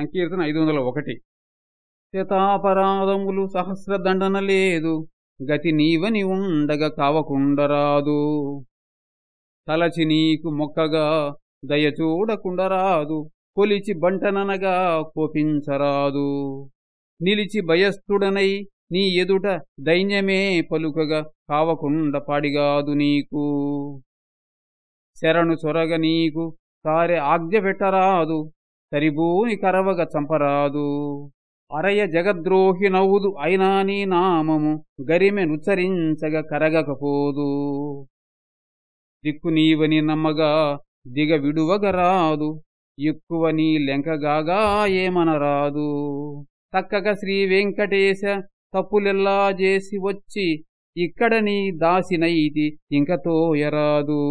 సంకీర్తన ఐదు వందల ఒకటి. శతాపరాధములు సహస్రదండన లేదు గతి నీవని ఉండగ కావకుండరాదు. తలచి నీకు మొక్కగా దయచూడకుండరాదు కొలిచి బంటననగా కోపించరాదు. నిలిచి భయస్థుడనై నీ ఎదుట దైన్యమే పలుకగా కావకుండ పాడిగాదు నీకు. శరణు చొరగ నీకు కారె ఆజ్ఞ పెట్టరాదు సరిభూని కరవగ చంపరాదు. అరయ జగద్రోహి నవ్వుదు అయినా నీ నామము గరిమెనుచ్చరించగ కరగకపోదు. దిక్కు నీవని నమ్మగా దిగ విడువగరాదు ఎక్కువ నీ లెంకగాగా ఏమనరాదు. చక్కగా శ్రీ వెంకటేశ తప్పులెల్లా చేసి వచ్చి ఇక్కడ నీ దాసినైతి ఇంక తోయరాదు.